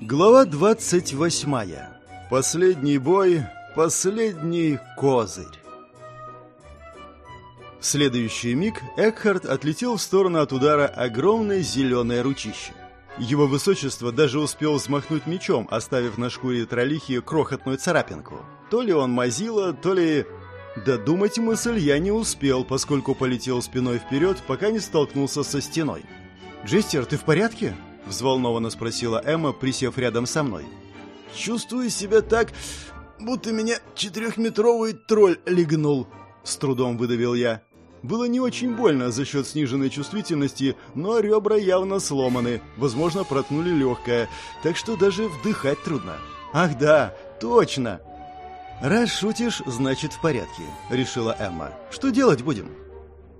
Глава 28. Последний бой, последний козырь. В следующий миг Экхард отлетел в сторону от удара огромной зеленой ручище. Его высочество даже успел взмахнуть мечом, оставив на шкуре троллихи крохотную царапинку. То ли он мазила, то ли... Додумать мысль я не успел, поскольку полетел спиной вперед, пока не столкнулся со стеной. «Джестер, ты в порядке?» — взволнованно спросила Эмма, присев рядом со мной. «Чувствую себя так, будто меня четырехметровый тролль легнул», — с трудом выдавил я. Было не очень больно за счет сниженной чувствительности, но ребра явно сломаны, возможно, проткнули легкое, так что даже вдыхать трудно. «Ах да, точно!» «Раз шутишь, значит в порядке», — решила Эмма. «Что делать будем?»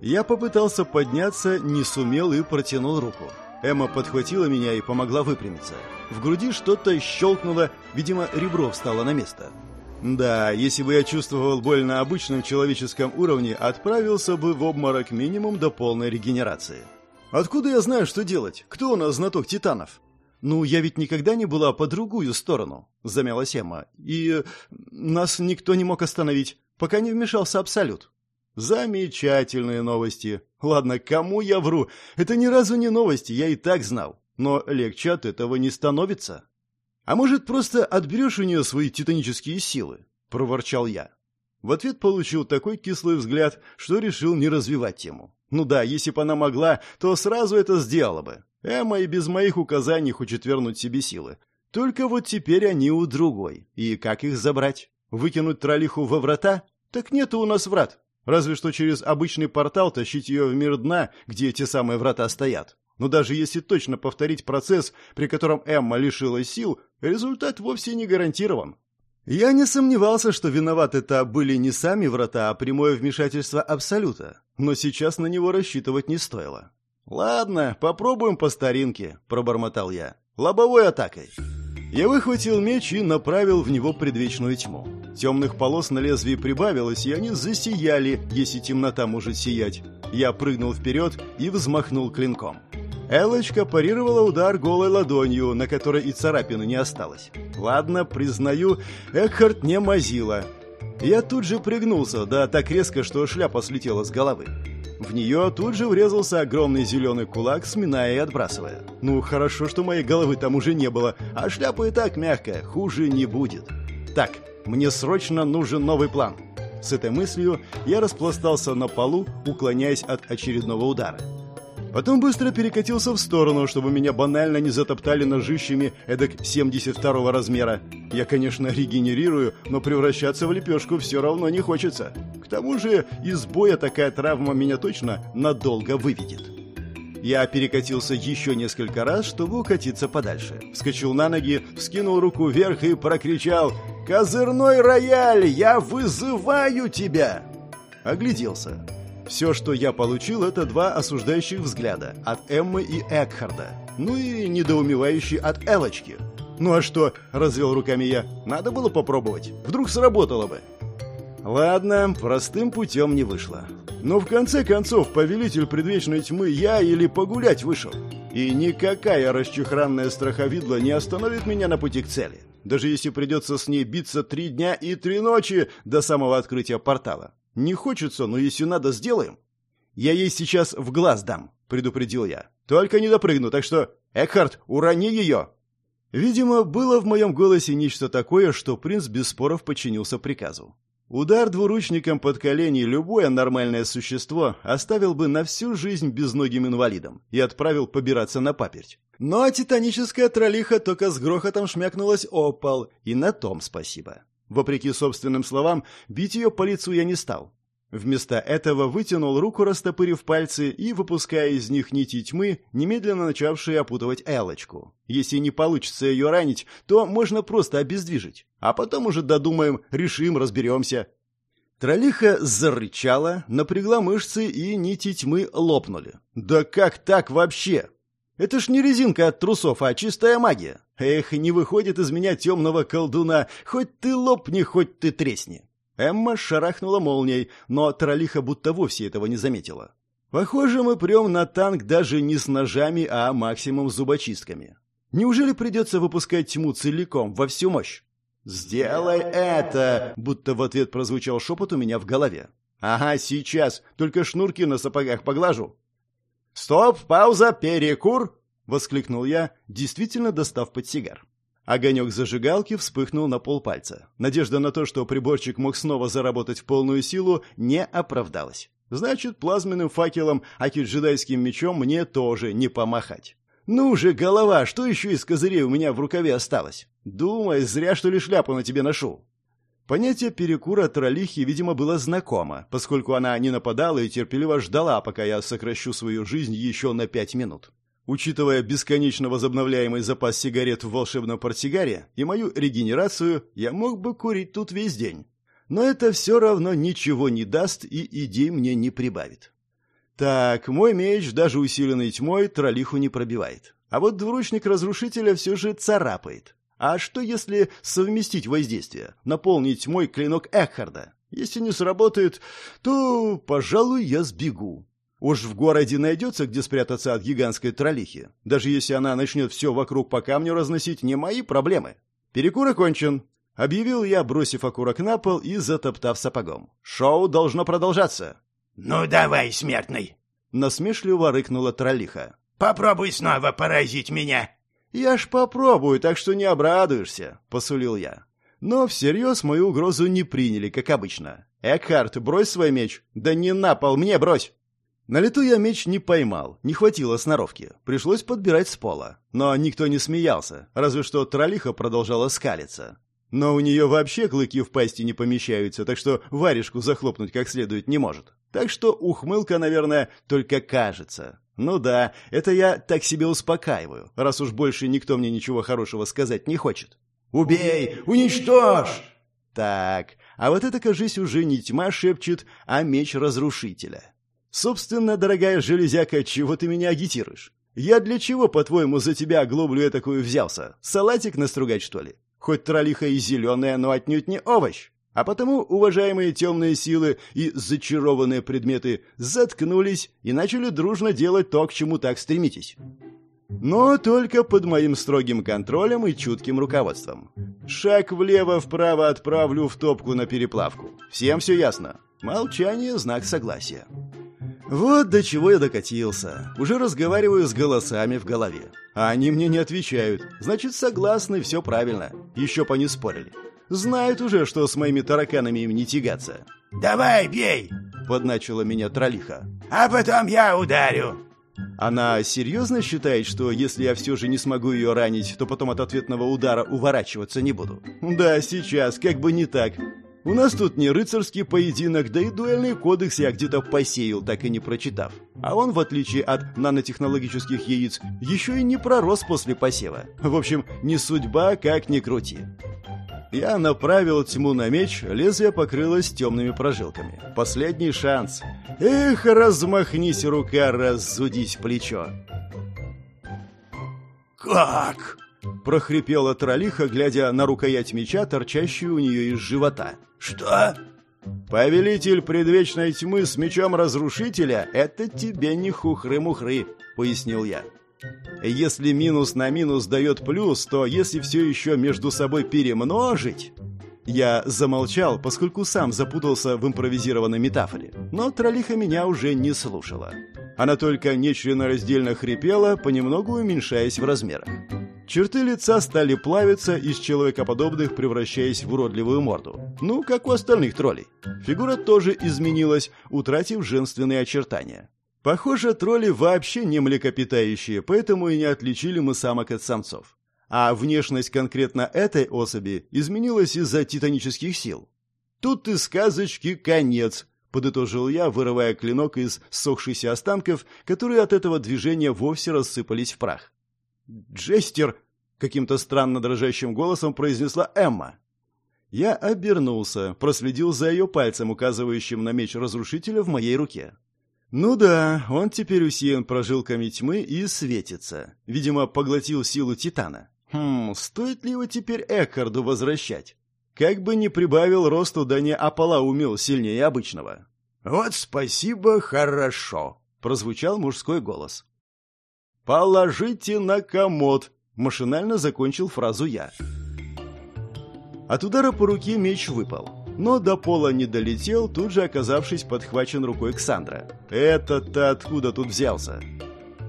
Я попытался подняться, не сумел и протянул руку. Эмма подхватила меня и помогла выпрямиться. В груди что-то щелкнуло, видимо, ребро встало на место. Да, если бы я чувствовал боль на обычном человеческом уровне, отправился бы в обморок минимум до полной регенерации. Откуда я знаю, что делать? Кто у нас знаток титанов? Ну, я ведь никогда не была по другую сторону, замялась Эмма. И нас никто не мог остановить, пока не вмешался Абсолют. Замечательные новости. Ладно, кому я вру? Это ни разу не новости, я и так знал. Но легче от этого не становится. «А может, просто отберешь у нее свои титанические силы?» — проворчал я. В ответ получил такой кислый взгляд, что решил не развивать тему. Ну да, если бы она могла, то сразу это сделала бы. Эмма и без моих указаний хочет вернуть себе силы. Только вот теперь они у другой. И как их забрать? Выкинуть троллиху во врата? Так нету у нас врат. Разве что через обычный портал тащить ее в мир дна, где эти самые врата стоят. Но даже если точно повторить процесс, при котором Эмма лишилась сил, результат вовсе не гарантирован. Я не сомневался, что виноваты-то были не сами врата, а прямое вмешательство Абсолюта, но сейчас на него рассчитывать не стоило. «Ладно, попробуем по старинке», — пробормотал я. «Лобовой атакой». Я выхватил меч и направил в него предвечную тьму. Темных полос на лезвии прибавилось, и они засияли, если темнота может сиять. Я прыгнул вперед и взмахнул клинком. Элочка парировала удар голой ладонью, на которой и царапины не осталось. Ладно, признаю, Экхард не мазила. Я тут же пригнулся, да так резко, что шляпа слетела с головы. В нее тут же врезался огромный зеленый кулак, сминая и отбрасывая. Ну, хорошо, что моей головы там уже не было, а шляпа и так мягкая, хуже не будет. Так, мне срочно нужен новый план. С этой мыслью я распластался на полу, уклоняясь от очередного удара. Потом быстро перекатился в сторону, чтобы меня банально не затоптали ножищами эдак 72 размера. Я, конечно, регенерирую, но превращаться в лепешку все равно не хочется. К тому же из боя такая травма меня точно надолго выведет. Я перекатился еще несколько раз, чтобы укатиться подальше. Вскочил на ноги, вскинул руку вверх и прокричал «Козырной рояль, я вызываю тебя!» Огляделся. Все, что я получил, это два осуждающих взгляда от Эммы и Экхарда. Ну и недоумевающий от Элочки. «Ну а что?» – развел руками я. «Надо было попробовать. Вдруг сработало бы». Ладно, простым путем не вышло. Но в конце концов, повелитель предвечной тьмы я или погулять вышел. И никакая расчехранная страховидла не остановит меня на пути к цели. Даже если придется с ней биться три дня и три ночи до самого открытия портала. Не хочется, но если надо, сделаем. Я ей сейчас в глаз дам, предупредил я. Только не допрыгну, так что, Экхард, урони ее. Видимо, было в моем голосе нечто такое, что принц без споров подчинился приказу. Удар двуручником под колени любое нормальное существо оставил бы на всю жизнь безногим инвалидом и отправил побираться на паперть. Но титаническая троллиха только с грохотом шмякнулась о пол, и на том спасибо. Вопреки собственным словам, бить ее по лицу я не стал. Вместо этого вытянул руку, растопырив пальцы и выпуская из них нити тьмы, немедленно начавшие опутывать Элочку. Если не получится ее ранить, то можно просто обездвижить. А потом уже додумаем, решим, разберемся. Тролиха зарычала, напрягла мышцы, и нити тьмы лопнули. «Да как так вообще?» Это ж не резинка от трусов, а чистая магия. Эх, не выходит из меня темного колдуна, хоть ты лопни, хоть ты тресни. Эмма шарахнула молнией, но троллиха будто вовсе этого не заметила. Похоже, мы прем на танк даже не с ножами, а максимум зубочистками. Неужели придется выпускать тьму целиком, во всю мощь? «Сделай это!» — будто в ответ прозвучал шепот у меня в голове. «Ага, сейчас. Только шнурки на сапогах поглажу». «Стоп! Пауза! Перекур!» — воскликнул я, действительно достав подсигар. Огонек зажигалки вспыхнул на полпальца. Надежда на то, что приборчик мог снова заработать в полную силу, не оправдалась. Значит, плазменным факелом, а джедайским мечом мне тоже не помахать. «Ну же, голова, что еще из козырей у меня в рукаве осталось? Думай, зря, что ли, шляпу на тебе ношу». Понятие перекура троллихи, видимо, было знакомо, поскольку она не нападала и терпеливо ждала, пока я сокращу свою жизнь еще на пять минут. Учитывая бесконечно возобновляемый запас сигарет в волшебном портсигаре и мою регенерацию, я мог бы курить тут весь день. Но это все равно ничего не даст и идей мне не прибавит. Так, мой меч, даже усиленный тьмой, тролиху не пробивает. А вот двуручник разрушителя все же царапает. А что если совместить воздействие, наполнить мой клинок Экхарда? Если не сработает, то, пожалуй, я сбегу. Уж в городе найдется, где спрятаться от гигантской троллихи. Даже если она начнет все вокруг по камню разносить, не мои проблемы. Перекур окончен. Объявил я, бросив окурок на пол и затоптав сапогом. Шоу должно продолжаться. «Ну давай, смертный!» — насмешливо рыкнула троллиха. «Попробуй снова поразить меня!» «Я ж попробую, так что не обрадуешься», — посулил я. Но всерьез мою угрозу не приняли, как обычно. «Экхарт, брось свой меч!» «Да не на пол, мне брось!» На лету я меч не поймал, не хватило сноровки. Пришлось подбирать с пола. Но никто не смеялся, разве что троллиха продолжала скалиться. Но у нее вообще клыки в пасти не помещаются, так что варежку захлопнуть как следует не может. Так что ухмылка, наверное, только кажется. Ну да, это я так себе успокаиваю, раз уж больше никто мне ничего хорошего сказать не хочет. «Убей! Уничтожь!» Так, а вот это, кажись, уже не тьма шепчет, а меч разрушителя. Собственно, дорогая железяка, чего ты меня агитируешь? Я для чего, по-твоему, за тебя оглоблю такую взялся? Салатик настругать, что ли? Хоть тролиха и зеленая, но отнюдь не овощ. А потому уважаемые темные силы и зачарованные предметы заткнулись и начали дружно делать то, к чему так стремитесь. Но только под моим строгим контролем и чутким руководством. Шаг влево-вправо отправлю в топку на переплавку. Всем все ясно. Молчание – знак согласия. Вот до чего я докатился. Уже разговариваю с голосами в голове. А они мне не отвечают. Значит, согласны, все правильно. Еще по не спорили. Знают уже, что с моими тараканами им не тягаться. «Давай, бей!» — подначила меня тролиха. «А потом я ударю!» Она серьезно считает, что если я все же не смогу ее ранить, то потом от ответного удара уворачиваться не буду? Да, сейчас, как бы не так. У нас тут не рыцарский поединок, да и дуэльный кодекс я где-то посеял, так и не прочитав. А он, в отличие от нанотехнологических яиц, еще и не пророс после посева. В общем, не судьба, как ни крути. Я направил тьму на меч, лезвие покрылось темными прожилками. Последний шанс. Эх, размахнись рука, разудись плечо. «Как?» — прохрипела тролиха, глядя на рукоять меча, торчащую у нее из живота. «Что?» «Повелитель предвечной тьмы с мечом разрушителя — это тебе не хухры-мухры», — пояснил я. Если минус на минус дает плюс, то если все еще между собой перемножить... Я замолчал, поскольку сам запутался в импровизированной метафоре. Но тролиха меня уже не слушала. Она только нечленораздельно хрипела, понемногу уменьшаясь в размерах. Черты лица стали плавиться, из человекоподобных превращаясь в уродливую морду. Ну, как у остальных троллей. Фигура тоже изменилась, утратив женственные очертания. Похоже, тролли вообще не млекопитающие, поэтому и не отличили мы самок от самцов. А внешность конкретно этой особи изменилась из-за титанических сил. Тут и сказочки конец, подытожил я, вырывая клинок из сохшихся останков, которые от этого движения вовсе рассыпались в прах. «Джестер!» — каким-то странно дрожащим голосом произнесла Эмма. Я обернулся, проследил за ее пальцем, указывающим на меч разрушителя в моей руке. Ну да, он теперь усеян прожилками тьмы и светится. Видимо, поглотил силу Титана. Хм, стоит ли его теперь Экхарду возвращать? Как бы ни прибавил росту, да не ополоумел сильнее обычного. «Вот спасибо, хорошо», — прозвучал мужской голос. «Положите на комод», — Машинально закончил фразу я. От удара по руке меч выпал, но до пола не долетел, тут же оказавшись подхвачен рукой Ксандра. «Этот-то откуда тут взялся?»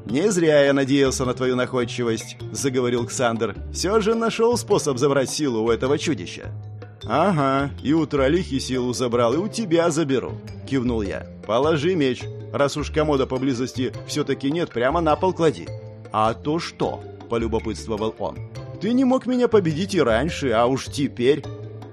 «Не зря я надеялся на твою находчивость», — заговорил Ксандр. «Все же нашел способ забрать силу у этого чудища». «Ага, и у троллихи силу забрал, и у тебя заберу», — кивнул я. «Положи меч. Раз уж комода поблизости все-таки нет, прямо на пол клади». «А то что?» — полюбопытствовал он. Ты не мог меня победить и раньше, а уж теперь...»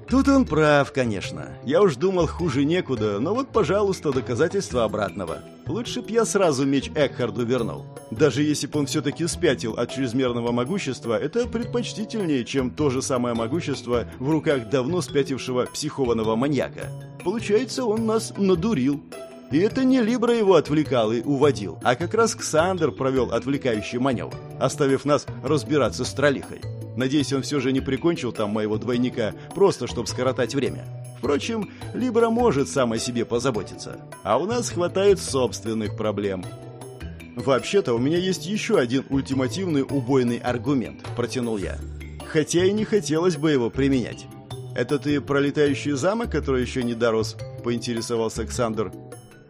Тут он прав, конечно. Я уж думал, хуже некуда, но вот, пожалуйста, доказательство обратного. Лучше б я сразу меч Экхарду вернул. Даже если бы он все-таки спятил от чрезмерного могущества, это предпочтительнее, чем то же самое могущество в руках давно спятившего психованного маньяка. Получается, он нас надурил. И это не Либра его отвлекал и уводил, а как раз Ксандр провел отвлекающий маневр, оставив нас разбираться с троллихой. Надеюсь, он все же не прикончил там моего двойника, просто чтобы скоротать время. Впрочем, Либра может сам о себе позаботиться. А у нас хватает собственных проблем. «Вообще-то у меня есть еще один ультимативный убойный аргумент», – протянул я. «Хотя и не хотелось бы его применять». «Это ты про летающий замок, который еще не дорос?» – поинтересовался Александр.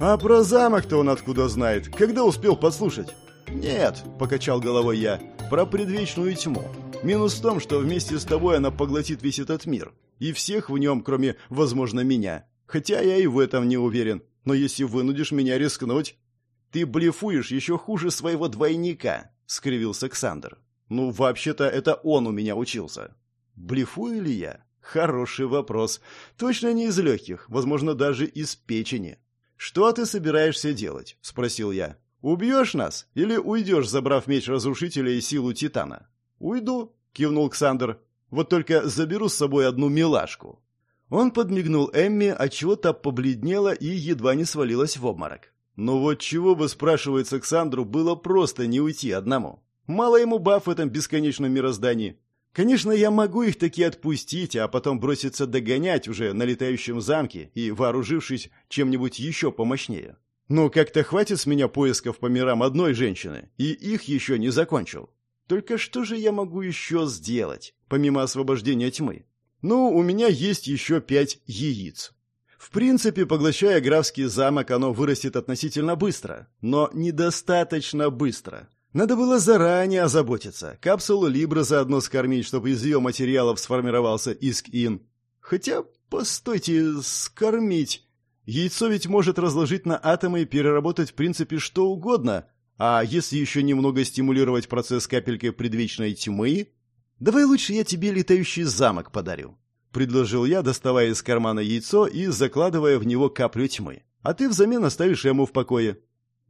«А про замок-то он откуда знает? Когда успел послушать?» «Нет», – покачал головой я, – «про предвечную тьму. Минус в том, что вместе с тобой она поглотит весь этот мир. И всех в нем, кроме, возможно, меня. Хотя я и в этом не уверен. Но если вынудишь меня рискнуть... Ты блефуешь еще хуже своего двойника, — скривился Александр. Ну, вообще-то это он у меня учился. Блефую ли я? Хороший вопрос. Точно не из легких, возможно, даже из печени. «Что ты собираешься делать?» — спросил я. «Убьешь нас или уйдешь, забрав меч разрушителя и силу Титана?» «Уйду», — кивнул Ксандр. «Вот только заберу с собой одну милашку». Он подмигнул Эмми, а чего-то побледнела и едва не свалилась в обморок. Но вот чего бы, спрашивается Ксандру, было просто не уйти одному. Мало ему баф в этом бесконечном мироздании. Конечно, я могу их таки отпустить, а потом броситься догонять уже на летающем замке и вооружившись чем-нибудь еще помощнее. Но как-то хватит с меня поисков по мирам одной женщины, и их еще не закончил. Только что же я могу еще сделать, помимо освобождения тьмы? Ну, у меня есть еще пять яиц. В принципе, поглощая графский замок, оно вырастет относительно быстро, но недостаточно быстро. Надо было заранее озаботиться, капсулу Либра заодно скормить, чтобы из ее материалов сформировался Иск-Ин. Хотя, постойте, скормить. Яйцо ведь может разложить на атомы и переработать в принципе что угодно, а если еще немного стимулировать процесс капелькой предвечной тьмы... Давай лучше я тебе летающий замок подарю. Предложил я, доставая из кармана яйцо и закладывая в него каплю тьмы. А ты взамен оставишь ему в покое.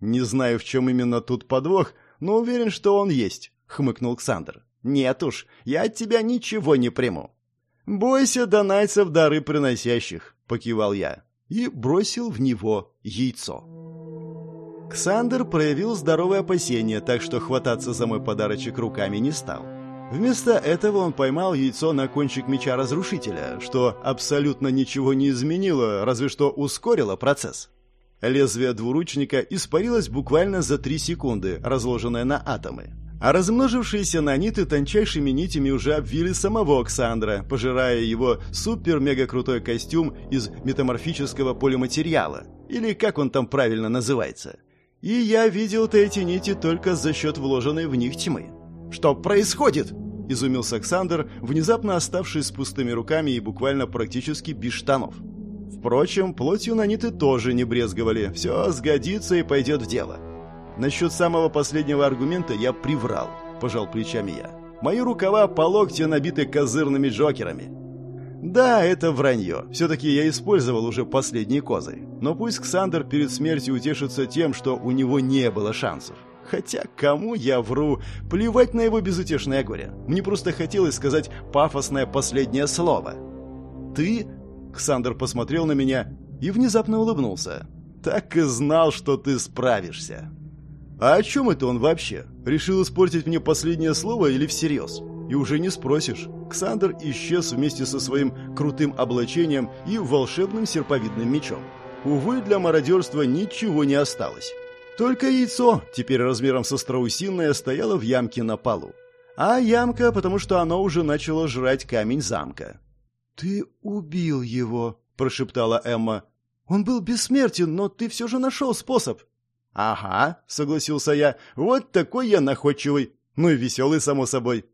Не знаю, в чем именно тут подвох, но уверен, что он есть, хмыкнул Ксандр. Нет уж, я от тебя ничего не приму. Бойся донайцев дары приносящих, покивал я и бросил в него яйцо. Ксандер проявил здоровое опасение, так что хвататься за мой подарочек руками не стал. Вместо этого он поймал яйцо на кончик меча разрушителя, что абсолютно ничего не изменило, разве что ускорило процесс. Лезвие двуручника испарилось буквально за три секунды, разложенное на атомы. А размножившиеся наниты тончайшими нитями уже обвили самого Оксандра, пожирая его супер-мега-крутой костюм из метаморфического полиматериала, или как он там правильно называется. И я видел-то эти нити только за счет вложенной в них тьмы. «Что происходит?» – изумился Александр, внезапно оставшись с пустыми руками и буквально практически без штанов. Впрочем, плотью наниты тоже не брезговали. Все сгодится и пойдет в дело. Насчет самого последнего аргумента я приврал, пожал плечами я. Мои рукава по локте набиты козырными джокерами. Да, это вранье. Все-таки я использовал уже последние козы. Но пусть Ксандр перед смертью утешится тем, что у него не было шансов. Хотя кому я вру? Плевать на его безутешное горе. Мне просто хотелось сказать пафосное последнее слово. «Ты...» Ксандр посмотрел на меня и внезапно улыбнулся. «Так и знал, что ты справишься». «А о чем это он вообще? Решил испортить мне последнее слово или всерьез?» И уже не спросишь. Ксандр исчез вместе со своим крутым облачением и волшебным серповидным мечом. Увы, для мародерства ничего не осталось. Только яйцо, теперь размером со страусиное, стояло в ямке на полу. а ямка, потому что оно уже начало жрать камень замка. «Ты убил его», — прошептала Эмма. «Он был бессмертен, но ты все же нашел способ». «Ага», — согласился я, — «вот такой я находчивый. Ну и веселый, само собой».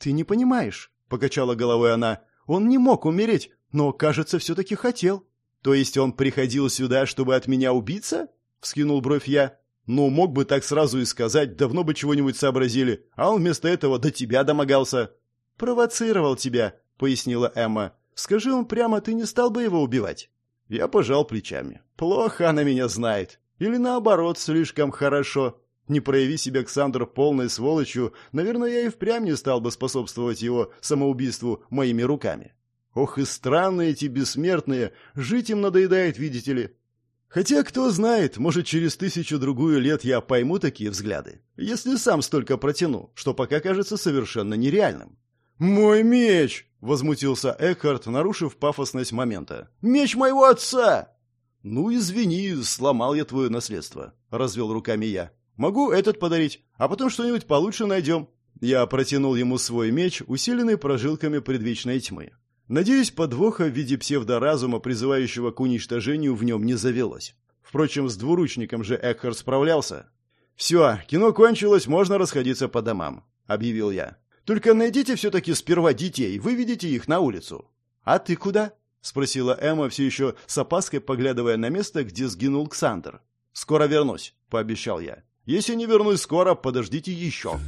«Ты не понимаешь», — покачала головой она. «Он не мог умереть, но, кажется, все-таки хотел». «То есть он приходил сюда, чтобы от меня убиться?» — вскинул бровь я. «Ну, мог бы так сразу и сказать, давно бы чего-нибудь сообразили, а он вместо этого до тебя домогался». «Провоцировал тебя», — пояснила Эмма. «Скажи он прямо, ты не стал бы его убивать?» Я пожал плечами. «Плохо она меня знает. Или наоборот, слишком хорошо. Не прояви себя Александр полной сволочью, наверное, я и впрямь не стал бы способствовать его самоубийству моими руками. Ох и странные эти бессмертные, жить им надоедает, видите ли. Хотя, кто знает, может, через тысячу-другую лет я пойму такие взгляды, если сам столько протяну, что пока кажется совершенно нереальным. «Мой меч!» — возмутился Экхард, нарушив пафосность момента. «Меч моего отца!» «Ну, извини, сломал я твое наследство», — развел руками я. «Могу этот подарить, а потом что-нибудь получше найдем». Я протянул ему свой меч, усиленный прожилками предвечной тьмы. Надеюсь, подвоха в виде псевдоразума, призывающего к уничтожению, в нем не завелось. Впрочем, с двуручником же Экхард справлялся. «Все, кино кончилось, можно расходиться по домам», — объявил я. «Только найдите все-таки сперва детей, выведите их на улицу». «А ты куда?» — спросила Эмма, все еще с опаской поглядывая на место, где сгинул Ксандр. «Скоро вернусь», — пообещал я. «Если не вернусь скоро, подождите еще».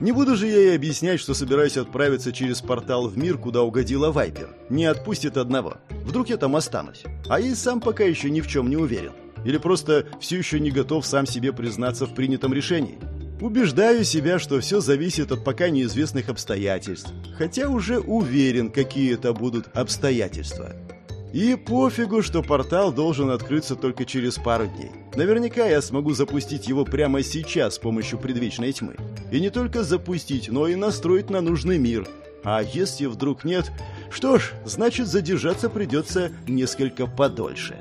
Не буду же я ей объяснять, что собираюсь отправиться через портал в мир, куда угодила Вайпер. Не отпустит одного. Вдруг я там останусь. А я сам пока еще ни в чем не уверен. Или просто все еще не готов сам себе признаться в принятом решении. Убеждаю себя, что все зависит от пока неизвестных обстоятельств. Хотя уже уверен, какие это будут обстоятельства. И пофигу, что портал должен открыться только через пару дней. Наверняка я смогу запустить его прямо сейчас с помощью предвечной тьмы. И не только запустить, но и настроить на нужный мир. А если вдруг нет, что ж, значит задержаться придется несколько подольше.